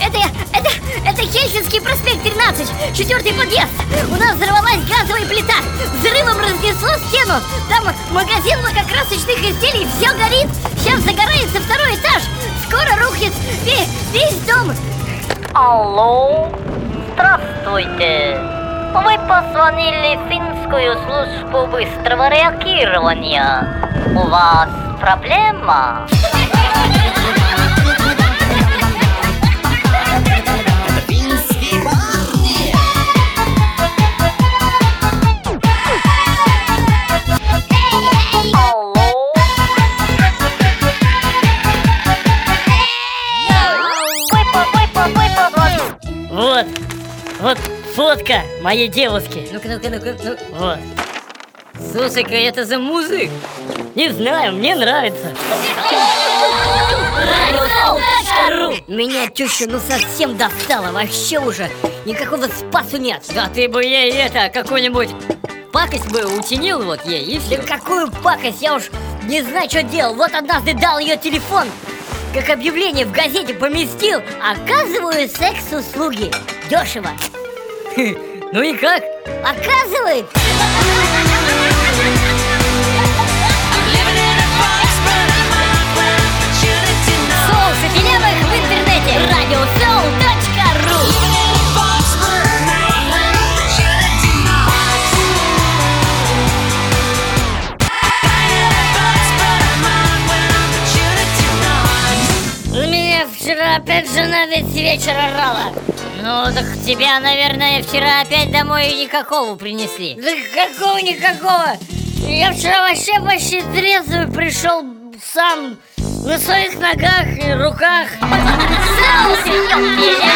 это я, это, это Хельсинский проспект 13, четвертый подъезд. У нас взорвалась газовая плита. Взрывом разнесло стену. Там магазин лакокрасочных изделий, все горит. Сейчас загорается второй этаж. Скоро рухнет весь, весь дом. Алло, здравствуйте. Вы позвонили в финскую службу быстрого реагирования. У вас проблема? Вот, вот фотка моей девушки. Ну-ка, ну-ка, ну-ка ну. Вот. Слушай-ка, это за музык? Не знаю, мне нравится. Меня теща ну совсем достала Вообще уже никакого спасу нет Да ты бы ей это, какую-нибудь пакость бы учинил вот ей, и Да все. какую пакость, я уж не знаю, что делал Вот однажды дал ее телефон Как объявление в газете поместил Оказываю секс-услуги. Дешево. Ну и как? Оказывает Вчера опять жена весь вечер орала. Ну, так тебя, наверное, вчера опять домой никакого принесли. Да какого никакого Я вчера вообще почти трезвый пришел сам На своих ногах и руках ёпселявый,